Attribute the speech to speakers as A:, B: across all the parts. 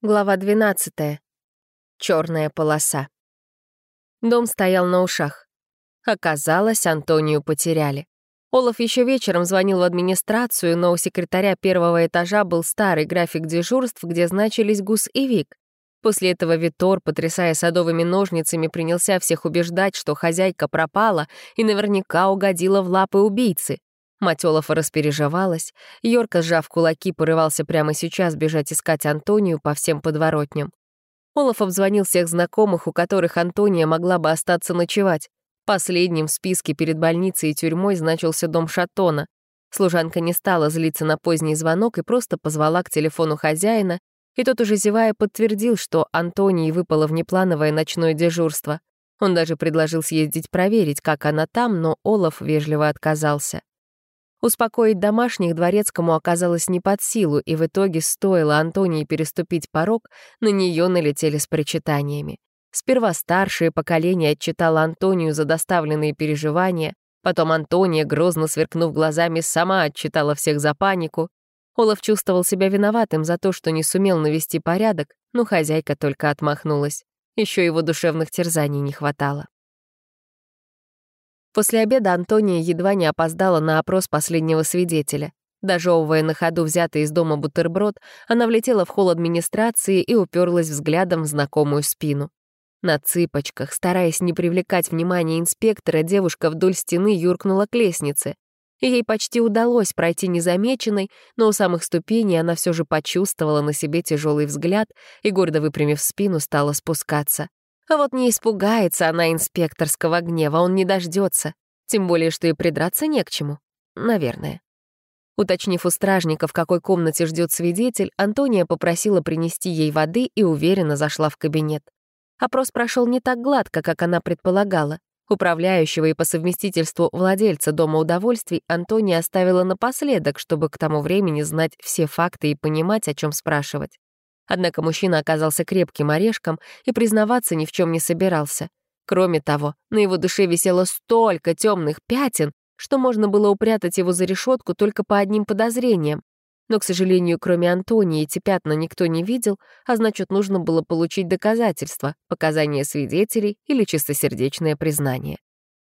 A: Глава 12. Черная полоса. Дом стоял на ушах. Оказалось, Антонию потеряли. Олаф еще вечером звонил в администрацию, но у секретаря первого этажа был старый график дежурств, где значились Гус и Вик. После этого Витор, потрясая садовыми ножницами, принялся всех убеждать, что хозяйка пропала и наверняка угодила в лапы убийцы. Мать Олафа распереживалась. Йорка, сжав кулаки, порывался прямо сейчас бежать искать Антонию по всем подворотням. Олаф обзвонил всех знакомых, у которых Антония могла бы остаться ночевать. Последним в списке перед больницей и тюрьмой значился дом Шатона. Служанка не стала злиться на поздний звонок и просто позвала к телефону хозяина, и тот уже зевая подтвердил, что Антонии выпало внеплановое ночное дежурство. Он даже предложил съездить проверить, как она там, но Олаф вежливо отказался. Успокоить домашних дворецкому оказалось не под силу, и в итоге стоило Антонии переступить порог, на нее налетели с причитаниями. Сперва старшее поколение отчитало Антонию за доставленные переживания, потом Антония, грозно сверкнув глазами, сама отчитала всех за панику. Олаф чувствовал себя виноватым за то, что не сумел навести порядок, но хозяйка только отмахнулась. Еще его душевных терзаний не хватало. После обеда Антония едва не опоздала на опрос последнего свидетеля. Дожевывая на ходу взятый из дома бутерброд, она влетела в холл администрации и уперлась взглядом в знакомую спину. На цыпочках, стараясь не привлекать внимания инспектора, девушка вдоль стены юркнула к лестнице. ей почти удалось пройти незамеченной, но у самых ступеней она все же почувствовала на себе тяжелый взгляд и, гордо выпрямив спину, стала спускаться. А вот не испугается она инспекторского гнева, он не дождется. Тем более, что и придраться не к чему. Наверное. Уточнив у стражника, в какой комнате ждет свидетель, Антония попросила принести ей воды и уверенно зашла в кабинет. Опрос прошел не так гладко, как она предполагала. Управляющего и по совместительству владельца Дома удовольствий Антония оставила напоследок, чтобы к тому времени знать все факты и понимать, о чем спрашивать. Однако мужчина оказался крепким орешком и признаваться ни в чем не собирался. Кроме того, на его душе висело столько темных пятен, что можно было упрятать его за решетку только по одним подозрениям. Но, к сожалению, кроме Антонии, эти пятна никто не видел, а значит, нужно было получить доказательства, показания свидетелей или чистосердечное признание.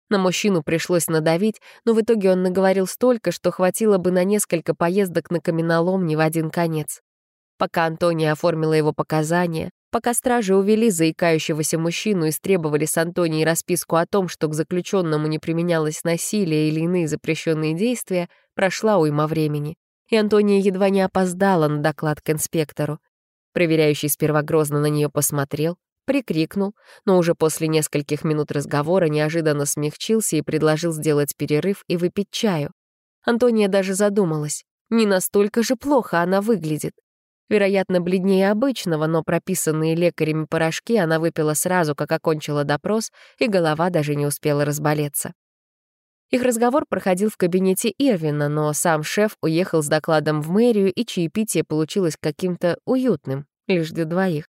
A: На мужчину пришлось надавить, но в итоге он наговорил столько, что хватило бы на несколько поездок на каменолом не в один конец. Пока Антония оформила его показания, пока стражи увели заикающегося мужчину и стребовали с Антонией расписку о том, что к заключенному не применялось насилие или иные запрещенные действия, прошла уйма времени. И Антония едва не опоздала на доклад к инспектору. Проверяющий сперва грозно на нее посмотрел, прикрикнул, но уже после нескольких минут разговора неожиданно смягчился и предложил сделать перерыв и выпить чаю. Антония даже задумалась, не настолько же плохо она выглядит. Вероятно, бледнее обычного, но прописанные лекарями порошки она выпила сразу, как окончила допрос, и голова даже не успела разболеться. Их разговор проходил в кабинете Ирвина, но сам шеф уехал с докладом в мэрию, и чаепитие получилось каким-то уютным, лишь для двоих.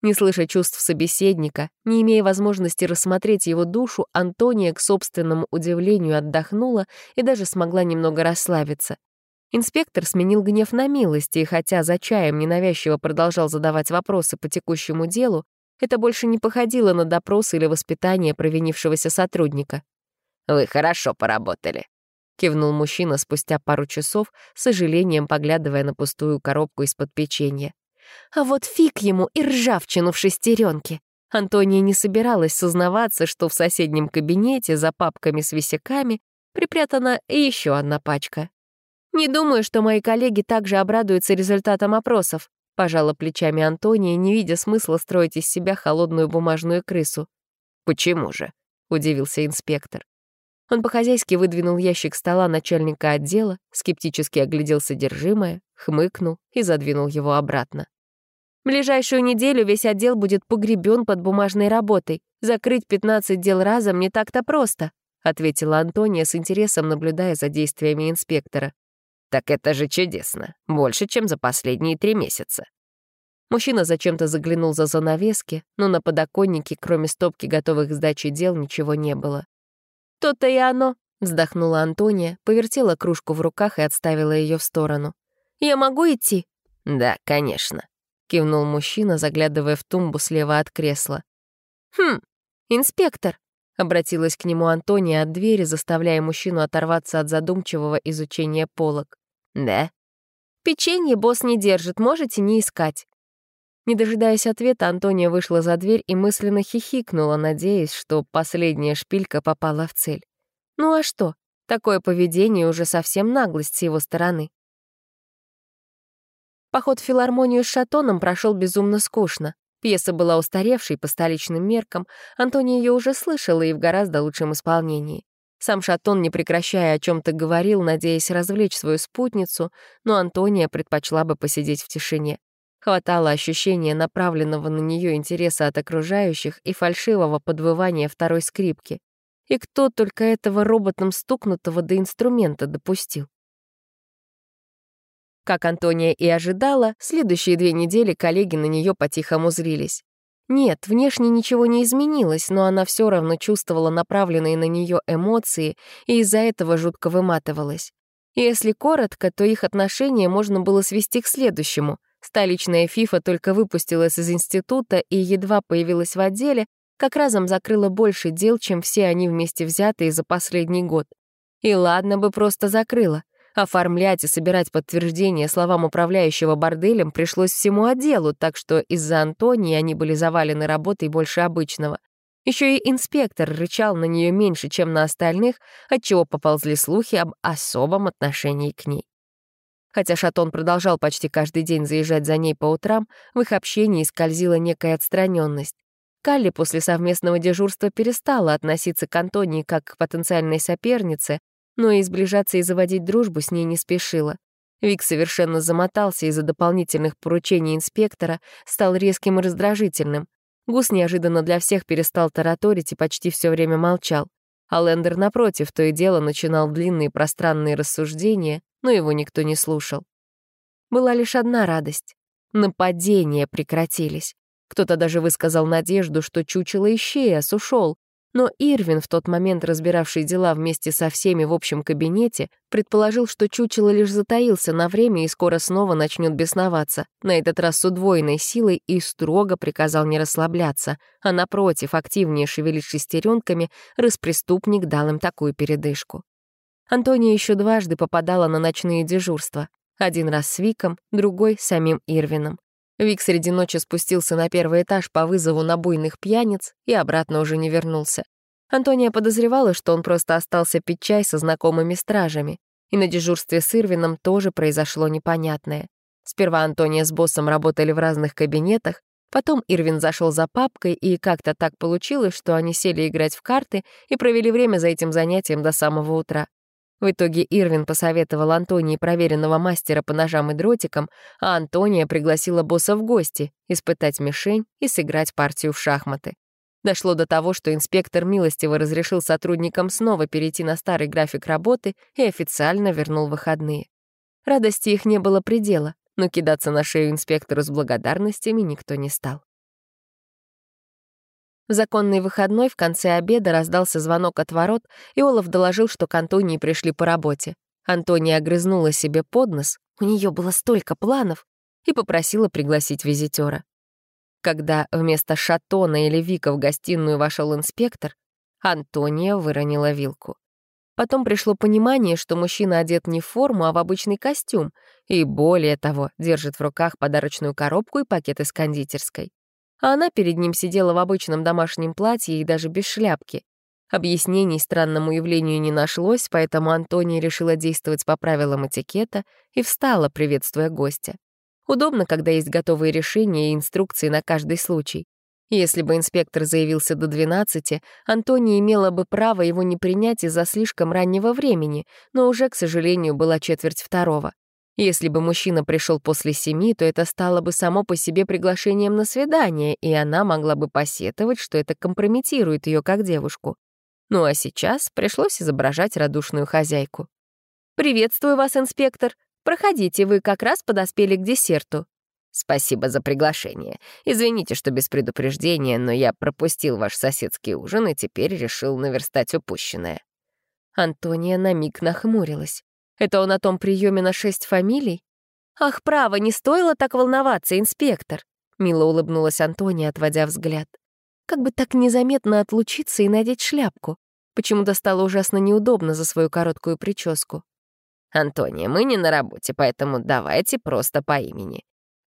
A: Не слыша чувств собеседника, не имея возможности рассмотреть его душу, Антония, к собственному удивлению, отдохнула и даже смогла немного расслабиться. Инспектор сменил гнев на милость, и хотя за чаем ненавязчиво продолжал задавать вопросы по текущему делу, это больше не походило на допрос или воспитание провинившегося сотрудника. «Вы хорошо поработали», — кивнул мужчина спустя пару часов, с сожалением поглядывая на пустую коробку из-под печенья. «А вот фиг ему и ржавчину в шестеренке. Антония не собиралась сознаваться, что в соседнем кабинете за папками с висяками припрятана еще одна пачка. «Не думаю, что мои коллеги также обрадуются результатам опросов», пожала плечами Антония, не видя смысла строить из себя холодную бумажную крысу. «Почему же?» — удивился инспектор. Он по-хозяйски выдвинул ящик стола начальника отдела, скептически оглядел содержимое, хмыкнул и задвинул его обратно. «Ближайшую неделю весь отдел будет погребен под бумажной работой. Закрыть 15 дел разом не так-то просто», — ответила Антония с интересом, наблюдая за действиями инспектора. Так это же чудесно. Больше, чем за последние три месяца. Мужчина зачем-то заглянул за занавески, но на подоконнике, кроме стопки готовых к сдаче дел, ничего не было. «То-то и оно», — вздохнула Антония, повертела кружку в руках и отставила ее в сторону. «Я могу идти?» «Да, конечно». кивнул мужчина, заглядывая в тумбу слева от кресла. «Хм, инспектор», — обратилась к нему Антония от двери, заставляя мужчину оторваться от задумчивого изучения полок. «Да?» «Печенье босс не держит, можете не искать». Не дожидаясь ответа, Антония вышла за дверь и мысленно хихикнула, надеясь, что последняя шпилька попала в цель. Ну а что? Такое поведение уже совсем наглость с его стороны. Поход в филармонию с Шатоном прошел безумно скучно. Пьеса была устаревшей по столичным меркам, Антония ее уже слышала и в гораздо лучшем исполнении. Сам Шатон, не прекращая о чем то говорил, надеясь развлечь свою спутницу, но Антония предпочла бы посидеть в тишине. Хватало ощущения направленного на нее интереса от окружающих и фальшивого подвывания второй скрипки. И кто только этого роботом стукнутого до инструмента допустил? Как Антония и ожидала, следующие две недели коллеги на нее по-тихому зрились. Нет, внешне ничего не изменилось, но она все равно чувствовала направленные на нее эмоции и из-за этого жутко выматывалась. Если коротко, то их отношения можно было свести к следующему. Столичная фифа только выпустилась из института и едва появилась в отделе, как разом закрыла больше дел, чем все они вместе взятые за последний год. И ладно бы просто закрыла. Оформлять и собирать подтверждение словам управляющего борделем пришлось всему отделу, так что из-за Антонии они были завалены работой больше обычного. Еще и инспектор рычал на нее меньше, чем на остальных, отчего поползли слухи об особом отношении к ней. Хотя Шатон продолжал почти каждый день заезжать за ней по утрам, в их общении скользила некая отстраненность. Калли после совместного дежурства перестала относиться к Антонии как к потенциальной сопернице, но и сближаться и заводить дружбу с ней не спешила. Вик совершенно замотался из-за дополнительных поручений инспектора, стал резким и раздражительным. Гус неожиданно для всех перестал тараторить и почти все время молчал. А Лендер, напротив, то и дело начинал длинные пространные рассуждения, но его никто не слушал. Была лишь одна радость — нападения прекратились. Кто-то даже высказал надежду, что чучело исчез, ушел, но Ирвин, в тот момент разбиравший дела вместе со всеми в общем кабинете, предположил, что чучело лишь затаился на время и скоро снова начнет бесноваться, на этот раз с удвоенной силой и строго приказал не расслабляться, а напротив, активнее шевелить шестеренками, распреступник дал им такую передышку. Антония еще дважды попадала на ночные дежурства. Один раз с Виком, другой — самим Ирвином. Вик среди ночи спустился на первый этаж по вызову на буйных пьяниц и обратно уже не вернулся. Антония подозревала, что он просто остался пить чай со знакомыми стражами. И на дежурстве с Ирвином тоже произошло непонятное. Сперва Антония с боссом работали в разных кабинетах, потом Ирвин зашел за папкой, и как-то так получилось, что они сели играть в карты и провели время за этим занятием до самого утра. В итоге Ирвин посоветовал Антонии проверенного мастера по ножам и дротикам, а Антония пригласила босса в гости, испытать мишень и сыграть партию в шахматы. Дошло до того, что инспектор милостиво разрешил сотрудникам снова перейти на старый график работы и официально вернул выходные. Радости их не было предела, но кидаться на шею инспектору с благодарностями никто не стал. В законный выходной в конце обеда раздался звонок от ворот, и Олаф доложил, что к Антонии пришли по работе. Антония огрызнула себе под нос, у нее было столько планов, и попросила пригласить визитера. Когда вместо Шатона или Вика в гостиную вошел инспектор, Антония выронила вилку. Потом пришло понимание, что мужчина одет не в форму, а в обычный костюм, и более того, держит в руках подарочную коробку и пакет из кондитерской а она перед ним сидела в обычном домашнем платье и даже без шляпки. Объяснений странному явлению не нашлось, поэтому Антония решила действовать по правилам этикета и встала, приветствуя гостя. Удобно, когда есть готовые решения и инструкции на каждый случай. Если бы инспектор заявился до 12, Антония имела бы право его не принять из-за слишком раннего времени, но уже, к сожалению, была четверть второго. Если бы мужчина пришел после семи, то это стало бы само по себе приглашением на свидание, и она могла бы посетовать, что это компрометирует ее как девушку. Ну а сейчас пришлось изображать радушную хозяйку. «Приветствую вас, инспектор. Проходите, вы как раз подоспели к десерту». «Спасибо за приглашение. Извините, что без предупреждения, но я пропустил ваш соседский ужин и теперь решил наверстать упущенное». Антония на миг нахмурилась. Это он о том приеме на шесть фамилий? «Ах, право, не стоило так волноваться, инспектор!» Мило улыбнулась Антония, отводя взгляд. Как бы так незаметно отлучиться и надеть шляпку. Почему-то стало ужасно неудобно за свою короткую прическу.
B: «Антония, мы не на работе, поэтому давайте просто по имени.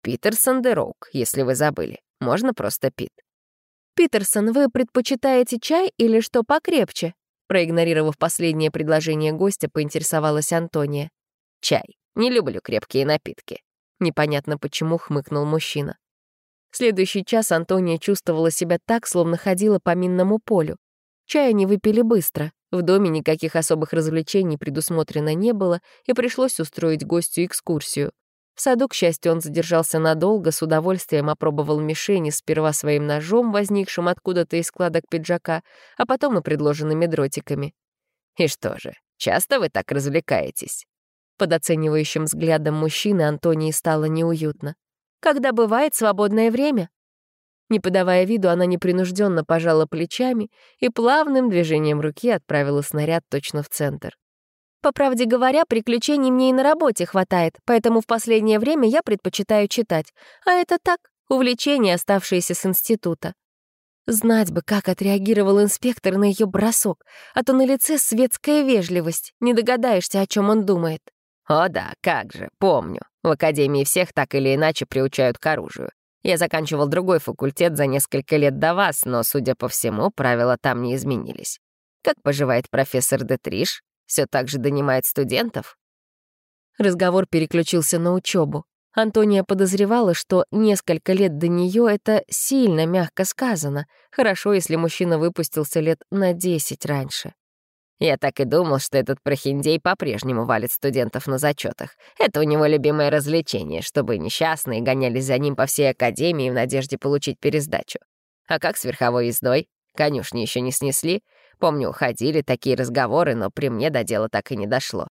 B: Питерсон де Роук, если вы забыли. Можно просто Пит».
A: «Питерсон, вы предпочитаете чай или что покрепче?» Проигнорировав последнее предложение гостя, поинтересовалась Антония.
B: «Чай. Не люблю крепкие напитки».
A: Непонятно почему хмыкнул мужчина. Следующий час Антония чувствовала себя так, словно ходила по минному полю. Чай они выпили быстро. В доме никаких особых развлечений предусмотрено не было, и пришлось устроить гостю экскурсию. В саду, к счастью, он задержался надолго, с удовольствием опробовал мишени сперва своим ножом, возникшим откуда-то из складок пиджака, а потом и предложенными дротиками.
B: «И что же, часто вы так развлекаетесь?»
A: Под оценивающим взглядом мужчины Антонии стало неуютно. «Когда бывает свободное время?» Не подавая виду, она непринужденно пожала плечами и плавным движением руки отправила снаряд точно в центр. По правде говоря, приключений мне и на работе хватает, поэтому в последнее время я предпочитаю читать. А это так, увлечение, оставшееся с института. Знать бы, как отреагировал инспектор на ее бросок, а то на лице светская вежливость, не догадаешься, о чем он думает.
B: «О да, как же, помню. В академии всех так или иначе приучают к оружию. Я заканчивал другой факультет за несколько лет до вас, но, судя по всему, правила там не изменились. Как поживает профессор Детриш? Все так же донимает студентов?
A: Разговор переключился на учебу. Антония подозревала, что несколько лет до нее это сильно мягко сказано. Хорошо, если мужчина выпустился лет на десять раньше.
B: Я так и думал, что этот прохиндей по-прежнему валит студентов на зачетах. Это у него любимое развлечение, чтобы несчастные гонялись за ним по всей академии в надежде получить пересдачу. А как с верховой ездой? Конюшни еще не снесли. Помню, ходили такие разговоры, но при мне до дела так и не дошло.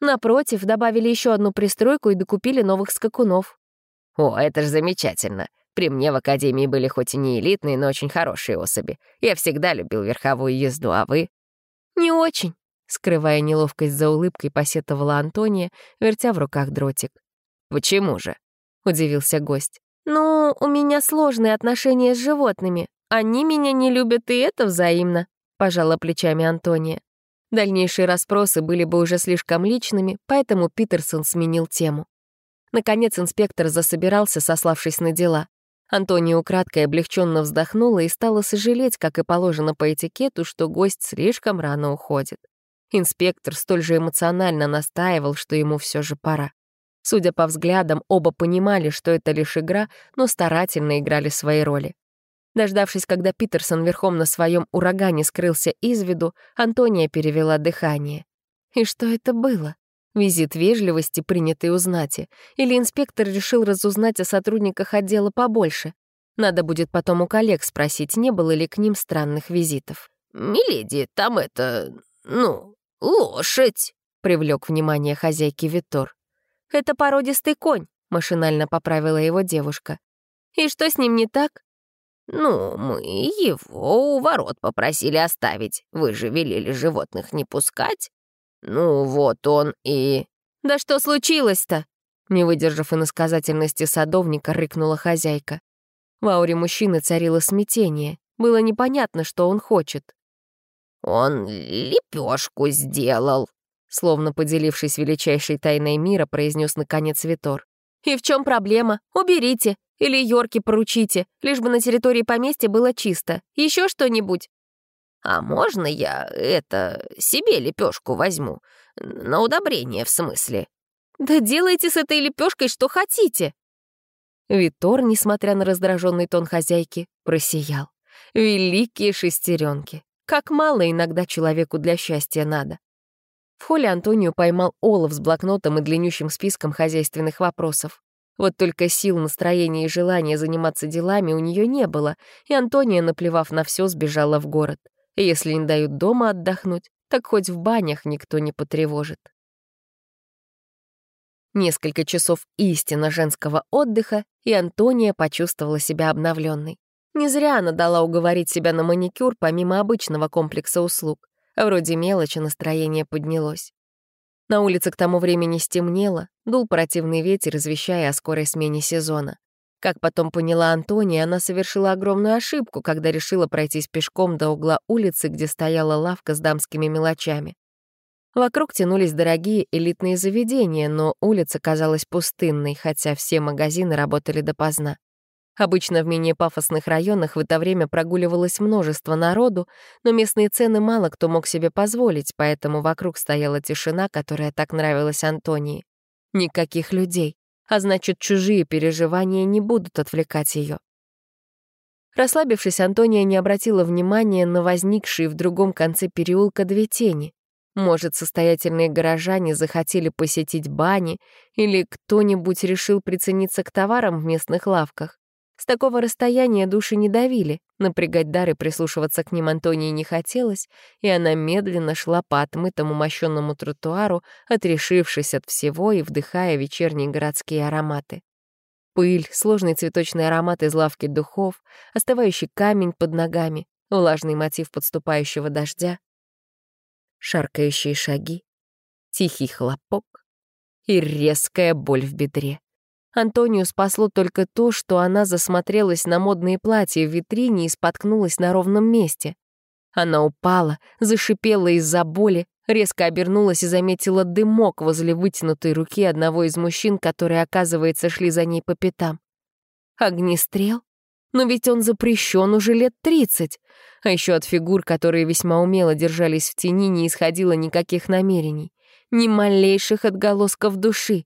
A: Напротив, добавили еще одну пристройку и докупили новых скакунов.
B: О, это ж замечательно. При мне в академии были хоть и не элитные, но очень хорошие особи. Я всегда любил верховую езду, а вы?
A: «Не очень», — скрывая неловкость за улыбкой, посетовала Антония, вертя в руках дротик.
B: «Почему же?» — удивился гость.
A: «Ну, у меня сложные отношения с животными. Они меня не любят, и это взаимно», — пожала плечами Антония. Дальнейшие расспросы были бы уже слишком личными, поэтому Питерсон сменил тему. Наконец инспектор засобирался, сославшись на дела. Антония украдкой облегченно вздохнула и стала сожалеть, как и положено по этикету, что гость слишком рано уходит. Инспектор столь же эмоционально настаивал, что ему все же пора. Судя по взглядам, оба понимали, что это лишь игра, но старательно играли свои роли. Дождавшись, когда Питерсон верхом на своем урагане скрылся из виду, Антония перевела дыхание. И что это было? Визит вежливости, принятый у знати. Или инспектор решил разузнать о сотрудниках отдела побольше. Надо будет потом у коллег спросить, не было ли к ним странных визитов.
B: «Миледи, там это... ну, лошадь», — привлек внимание хозяйки Витор.
A: «Это породистый конь», — машинально поправила его девушка. «И что с ним не так?»
B: «Ну, мы его у ворот попросили оставить. Вы же велели животных не пускать. «Ну вот он и...»
A: «Да что случилось-то?» Не выдержав иносказательности садовника, рыкнула хозяйка. В ауре мужчины царило смятение. Было непонятно, что он хочет.
B: «Он лепешку сделал», словно поделившись величайшей тайной мира, произнес наконец Витор.
A: «И в чем проблема? Уберите. Или Йорки поручите, лишь бы на территории поместья было чисто. Еще что-нибудь?»
B: «А можно я, это, себе лепешку возьму? На удобрение, в смысле?»
A: «Да делайте с этой лепешкой что хотите!» Витор, несмотря на раздраженный тон хозяйки, просиял. Великие шестеренки. Как мало иногда человеку для счастья надо. В холле Антонио поймал Олаф с блокнотом и длиннющим списком хозяйственных вопросов. Вот только сил, настроения и желания заниматься делами у нее не было, и Антония, наплевав на все, сбежала в город. Если не дают дома отдохнуть, так хоть в банях никто не потревожит. Несколько часов истинно женского отдыха, и Антония почувствовала себя обновленной. Не зря она дала уговорить себя на маникюр помимо обычного комплекса услуг. Вроде мелочи настроение поднялось. На улице к тому времени стемнело, дул противный ветер, извещая о скорой смене сезона. Как потом поняла Антония, она совершила огромную ошибку, когда решила пройтись пешком до угла улицы, где стояла лавка с дамскими мелочами. Вокруг тянулись дорогие элитные заведения, но улица казалась пустынной, хотя все магазины работали допоздна. Обычно в менее пафосных районах в это время прогуливалось множество народу, но местные цены мало кто мог себе позволить, поэтому вокруг стояла тишина, которая так нравилась Антонии. Никаких людей, а значит, чужие переживания не будут отвлекать ее. Расслабившись, Антония не обратила внимания на возникшие в другом конце переулка две тени. Может, состоятельные горожане захотели посетить бани, или кто-нибудь решил прицениться к товарам в местных лавках. С такого расстояния души не давили, напрягать дары прислушиваться к ним Антонии не хотелось, и она медленно шла по отмытому мощенному тротуару, отрешившись от всего и вдыхая вечерние городские ароматы. Пыль, сложный цветочный аромат из лавки духов, остывающий камень под ногами, влажный мотив подступающего дождя, шаркающие шаги, тихий хлопок и резкая боль в бедре. Антонию спасло только то, что она засмотрелась на модные платья в витрине и споткнулась на ровном месте. Она упала, зашипела из-за боли, резко обернулась и заметила дымок возле вытянутой руки одного из мужчин, которые, оказывается, шли за ней по пятам. Огнестрел? Но ведь он запрещен уже лет тридцать. А еще от фигур, которые весьма умело держались в тени, не исходило никаких намерений. Ни малейших отголосков души.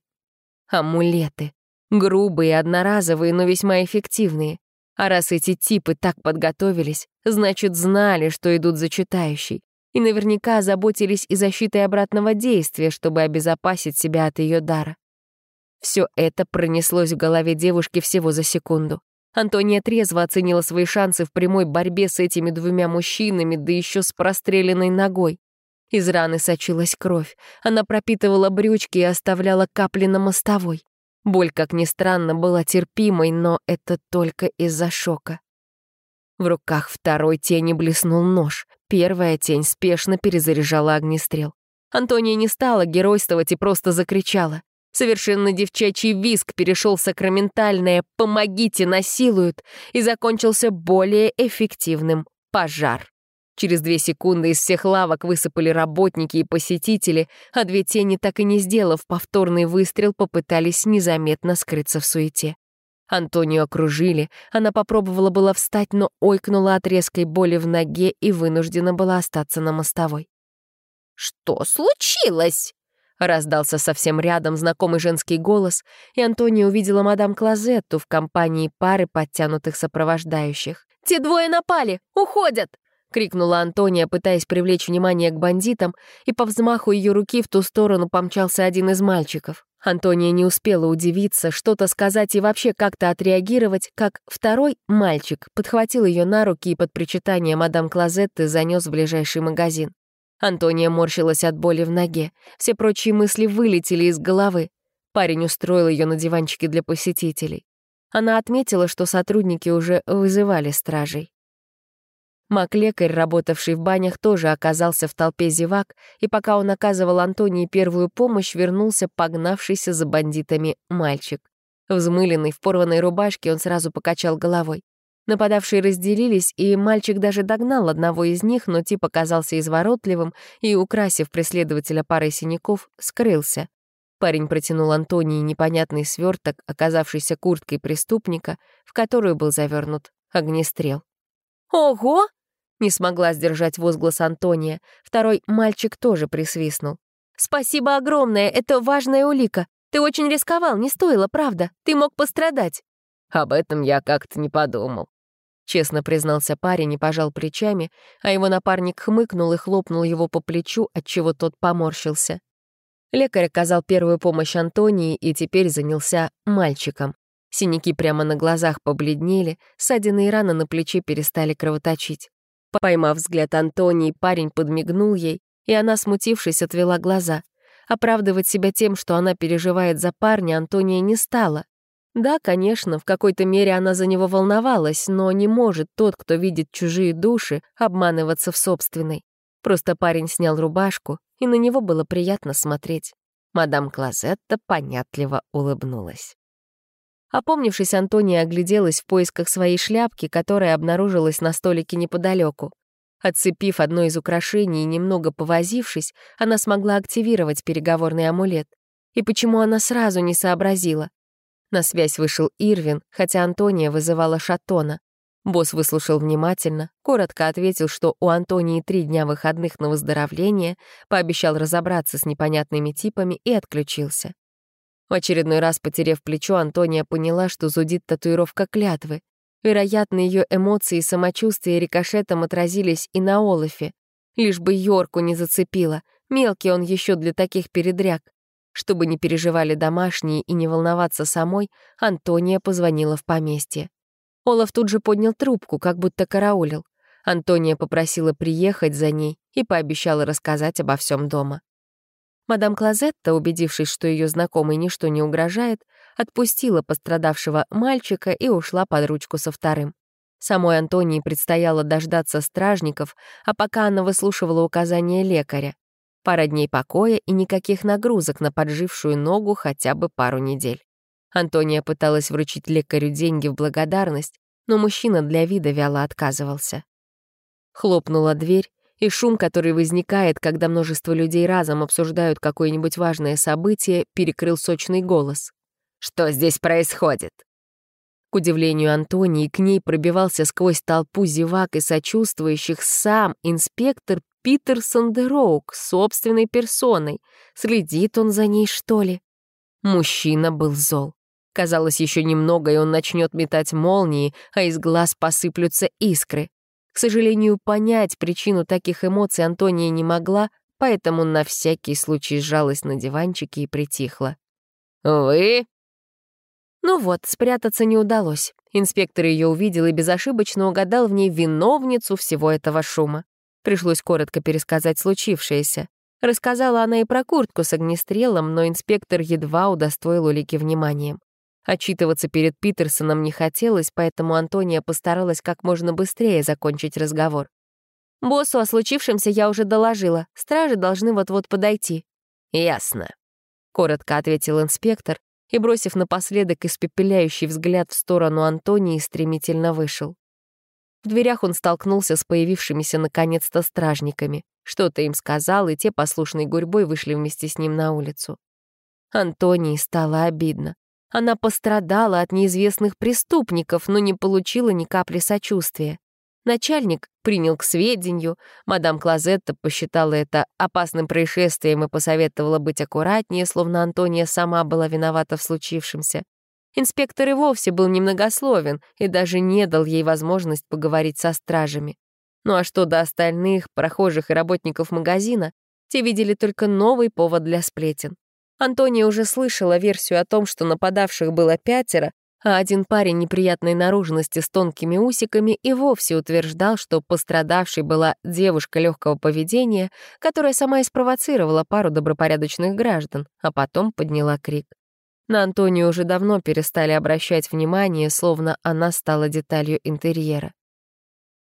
A: Амулеты. Грубые, одноразовые, но весьма эффективные. А раз эти типы так подготовились, значит, знали, что идут за читающей. И наверняка озаботились и защитой обратного действия, чтобы обезопасить себя от ее дара. Все это пронеслось в голове девушки всего за секунду. Антония трезво оценила свои шансы в прямой борьбе с этими двумя мужчинами, да еще с простреленной ногой. Из раны сочилась кровь. Она пропитывала брючки и оставляла капли на мостовой. Боль, как ни странно, была терпимой, но это только из-за шока. В руках второй тени блеснул нож. Первая тень спешно перезаряжала огнестрел. Антония не стала геройствовать и просто закричала. Совершенно девчачий виск перешел сакраментальное «помогите, насилуют» и закончился более эффективным «пожар». Через две секунды из всех лавок высыпали работники и посетители, а две тени, так и не сделав повторный выстрел, попытались незаметно скрыться в суете. Антонию окружили, она попробовала было встать, но ойкнула от резкой боли в ноге и вынуждена была остаться на мостовой.
B: «Что случилось?»
A: Раздался совсем рядом знакомый женский голос, и Антония увидела мадам Клозетту в компании пары подтянутых сопровождающих. «Те двое напали! Уходят!» — крикнула Антония, пытаясь привлечь внимание к бандитам, и по взмаху ее руки в ту сторону помчался один из мальчиков. Антония не успела удивиться, что-то сказать и вообще как-то отреагировать, как второй мальчик подхватил ее на руки и под причитание мадам Клозетты занес в ближайший магазин. Антония морщилась от боли в ноге. Все прочие мысли вылетели из головы. Парень устроил ее на диванчике для посетителей. Она отметила, что сотрудники уже вызывали стражей. Мак-лекарь, работавший в банях, тоже оказался в толпе зевак, и пока он оказывал Антонии первую помощь, вернулся погнавшийся за бандитами мальчик. Взмыленный, в порванной рубашке, он сразу покачал головой. Нападавшие разделились, и мальчик даже догнал одного из них, но тип оказался изворотливым и, украсив преследователя парой синяков, скрылся. Парень протянул Антонии непонятный сверток, оказавшийся курткой преступника, в которую был завернут огнестрел. «Ого!» Не смогла сдержать возглас Антония. Второй мальчик тоже присвистнул. «Спасибо огромное, это важная улика. Ты очень рисковал, не стоило, правда. Ты мог пострадать».
B: «Об этом я как-то не подумал», — честно признался парень и пожал плечами, а его напарник хмыкнул и хлопнул его по плечу, отчего тот поморщился.
A: Лекарь оказал первую помощь Антонии и теперь занялся мальчиком. Синяки прямо на глазах побледнели, ссадины и раны на плече перестали кровоточить. Поймав взгляд Антонии, парень подмигнул ей, и она, смутившись, отвела глаза. Оправдывать себя тем, что она переживает за парня, Антония не стала. Да, конечно, в какой-то мере она за него волновалась, но не может тот, кто видит чужие души, обманываться в собственной. Просто парень снял рубашку, и на него было приятно смотреть. Мадам Клозетта понятливо улыбнулась. Опомнившись, Антония огляделась в поисках своей шляпки, которая обнаружилась на столике неподалеку. Отцепив одно из украшений и немного повозившись, она смогла активировать переговорный амулет. И почему она сразу не сообразила? На связь вышел Ирвин, хотя Антония вызывала Шатона. Босс выслушал внимательно, коротко ответил, что у Антонии три дня выходных на выздоровление, пообещал разобраться с непонятными типами и отключился. В очередной раз, потеряв плечо, Антония поняла, что зудит татуировка клятвы. Вероятно, ее эмоции и самочувствие рикошетом отразились и на Олафе. Лишь бы Йорку не зацепило, мелкий он еще для таких передряг. Чтобы не переживали домашние и не волноваться самой, Антония позвонила в поместье. Олаф тут же поднял трубку, как будто караулил. Антония попросила приехать за ней и пообещала рассказать обо всем дома. Мадам Клозетта, убедившись, что ее знакомой ничто не угрожает, отпустила пострадавшего мальчика и ушла под ручку со вторым. Самой Антонии предстояло дождаться стражников, а пока она выслушивала указания лекаря. Пара дней покоя и никаких нагрузок на поджившую ногу хотя бы пару недель. Антония пыталась вручить лекарю деньги в благодарность, но мужчина для вида вяло отказывался. Хлопнула дверь, и шум, который возникает, когда множество людей разом обсуждают какое-нибудь важное событие, перекрыл сочный голос.
B: Что здесь происходит?»
A: К удивлению Антонии, к ней пробивался сквозь толпу зевак и сочувствующих сам инспектор Питерсон де Роук собственной персоной. Следит он за ней, что ли? Мужчина был зол. Казалось, еще немного, и он начнет метать молнии, а из глаз посыплются искры. К сожалению, понять причину таких эмоций Антония не могла, поэтому на всякий случай сжалась на диванчике и притихла.
B: «Вы
A: ну вот, спрятаться не удалось. Инспектор ее увидел и безошибочно угадал в ней виновницу всего этого шума. Пришлось коротко пересказать случившееся. Рассказала она и про куртку с огнестрелом, но инспектор едва удостоил улики вниманием. Отчитываться перед Питерсоном не хотелось, поэтому Антония постаралась как можно быстрее закончить разговор. «Боссу о случившемся я уже доложила. Стражи должны вот-вот подойти».
B: «Ясно», —
A: коротко ответил инспектор, и, бросив напоследок испепеляющий взгляд в сторону Антонии, стремительно вышел. В дверях он столкнулся с появившимися наконец-то стражниками. Что-то им сказал, и те послушной гурьбой вышли вместе с ним на улицу. Антонии стало обидно. Она пострадала от неизвестных преступников, но не получила ни капли сочувствия. Начальник принял к сведению, мадам Клозетта посчитала это опасным происшествием и посоветовала быть аккуратнее, словно Антония сама была виновата в случившемся. Инспектор и вовсе был немногословен и даже не дал ей возможность поговорить со стражами. Ну а что до остальных, прохожих и работников магазина, те видели только новый повод для сплетен. Антония уже слышала версию о том, что нападавших было пятеро, а один парень неприятной наружности с тонкими усиками и вовсе утверждал, что пострадавшей была девушка легкого поведения, которая сама и спровоцировала пару добропорядочных граждан, а потом подняла крик. На Антонию уже давно перестали обращать внимание, словно она стала деталью интерьера.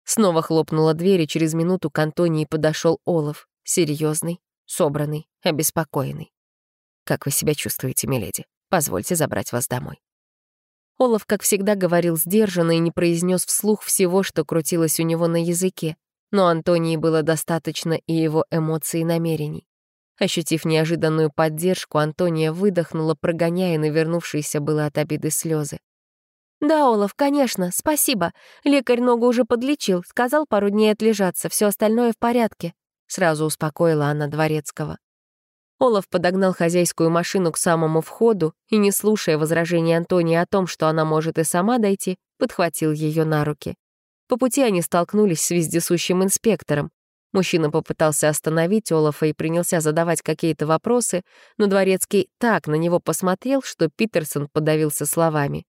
A: Снова хлопнула дверь, и через минуту к Антонии подошел Олаф, серьезный, собранный, обеспокоенный. «Как вы себя чувствуете, миледи? Позвольте забрать вас домой». Олаф, как всегда, говорил сдержанно и не произнес вслух всего, что крутилось у него на языке. Но Антонии было достаточно и его эмоций и намерений. Ощутив неожиданную поддержку, Антония выдохнула, прогоняя навернувшиеся было от обиды слезы. «Да, Олаф, конечно, спасибо. Лекарь ногу уже подлечил, сказал пару дней отлежаться, все остальное в порядке», — сразу успокоила она Дворецкого. Олаф подогнал хозяйскую машину к самому входу и, не слушая возражений Антонии о том, что она может и сама дойти, подхватил ее на руки. По пути они столкнулись с вездесущим инспектором. Мужчина попытался остановить Олафа и принялся задавать какие-то вопросы, но Дворецкий так на него посмотрел, что Питерсон подавился словами.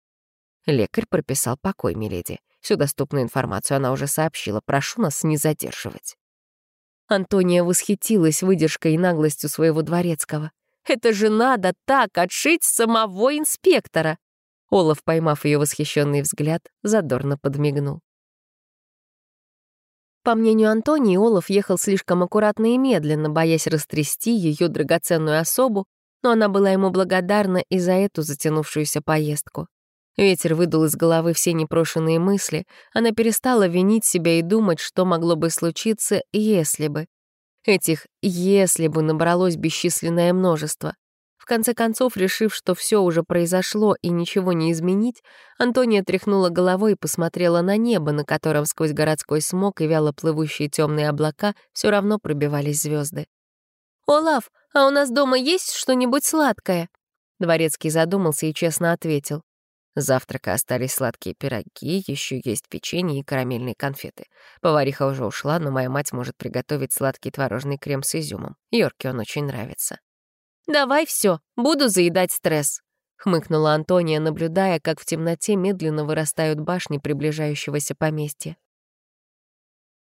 A: Лекарь прописал покой, миледи. Всю доступную информацию она уже сообщила. Прошу нас не задерживать. Антония восхитилась выдержкой и наглостью своего дворецкого. «Это же надо так отшить самого инспектора!» Олаф, поймав ее восхищенный взгляд, задорно подмигнул. По мнению Антонии, Олаф ехал слишком аккуратно и медленно, боясь растрясти ее драгоценную особу, но она была ему благодарна и за эту затянувшуюся поездку. Ветер выдул из головы все непрошенные мысли, она перестала винить себя и думать, что могло бы случиться, если бы. Этих «если бы» набралось бесчисленное множество. В конце концов, решив, что все уже произошло и ничего не изменить, Антония тряхнула головой и посмотрела на небо, на котором сквозь городской смог и вяло плывущие темные облака все равно пробивались звезды. «Олаф, а у нас дома есть что-нибудь сладкое?» Дворецкий задумался и честно ответил.
B: Завтрака остались сладкие пироги, еще есть печенье и карамельные конфеты. Повариха уже ушла, но моя мать может приготовить сладкий творожный крем с изюмом. Йорке он очень нравится.
A: «Давай все, буду заедать стресс», — хмыкнула Антония, наблюдая, как в темноте медленно вырастают башни приближающегося поместья.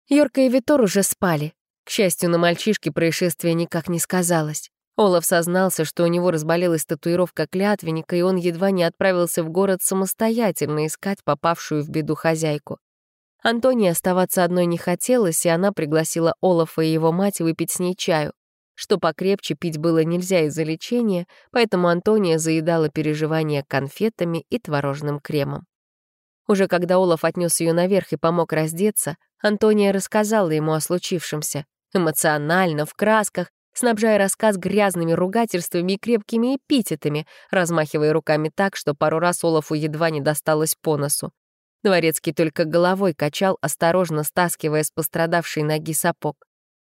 A: Йорка и Витор уже спали. К счастью, на мальчишке происшествие никак не сказалось. Олаф сознался, что у него разболелась татуировка клятвенника, и он едва не отправился в город самостоятельно искать попавшую в беду хозяйку. Антонии оставаться одной не хотелось, и она пригласила Олафа и его мать выпить с ней чаю. Что покрепче пить было нельзя из-за лечения, поэтому Антония заедала переживания конфетами и творожным кремом. Уже когда Олаф отнес ее наверх и помог раздеться, Антония рассказала ему о случившемся. Эмоционально, в красках, снабжая рассказ грязными ругательствами и крепкими эпитетами, размахивая руками так, что пару раз Олафу едва не досталось по носу. Дворецкий только головой качал, осторожно стаскивая с пострадавшей ноги сапог.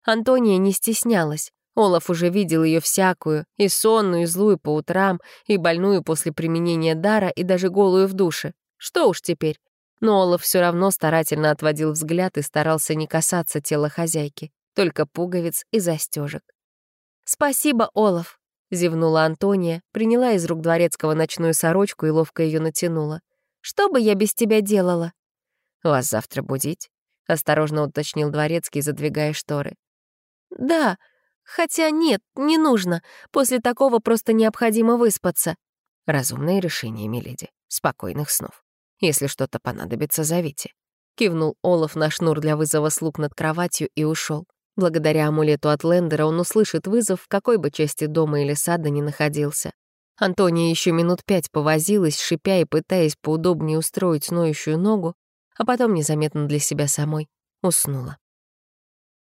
A: Антония не стеснялась. Олаф уже видел ее всякую, и сонную, и злую по утрам, и больную после применения дара, и даже голую в душе. Что уж теперь. Но Олаф все равно старательно отводил взгляд и старался не касаться тела хозяйки, только пуговиц и застежек. «Спасибо, Олаф», — зевнула Антония, приняла из рук дворецкого ночную сорочку и ловко ее натянула. «Что бы я без тебя делала?»
B: «Вас завтра будить?» — осторожно уточнил дворецкий, задвигая шторы.
A: «Да, Хотя нет, не нужно. После такого просто необходимо выспаться.
B: Разумное решение, миледи. Спокойных снов. Если что-то понадобится, зовите.
A: Кивнул Олаф на шнур для вызова слуг над кроватью и ушел. Благодаря амулету от Лендера он услышит вызов, в какой бы части дома или сада ни находился. Антония еще минут пять повозилась, шипя и пытаясь поудобнее устроить ноющую ногу, а потом незаметно для себя самой уснула.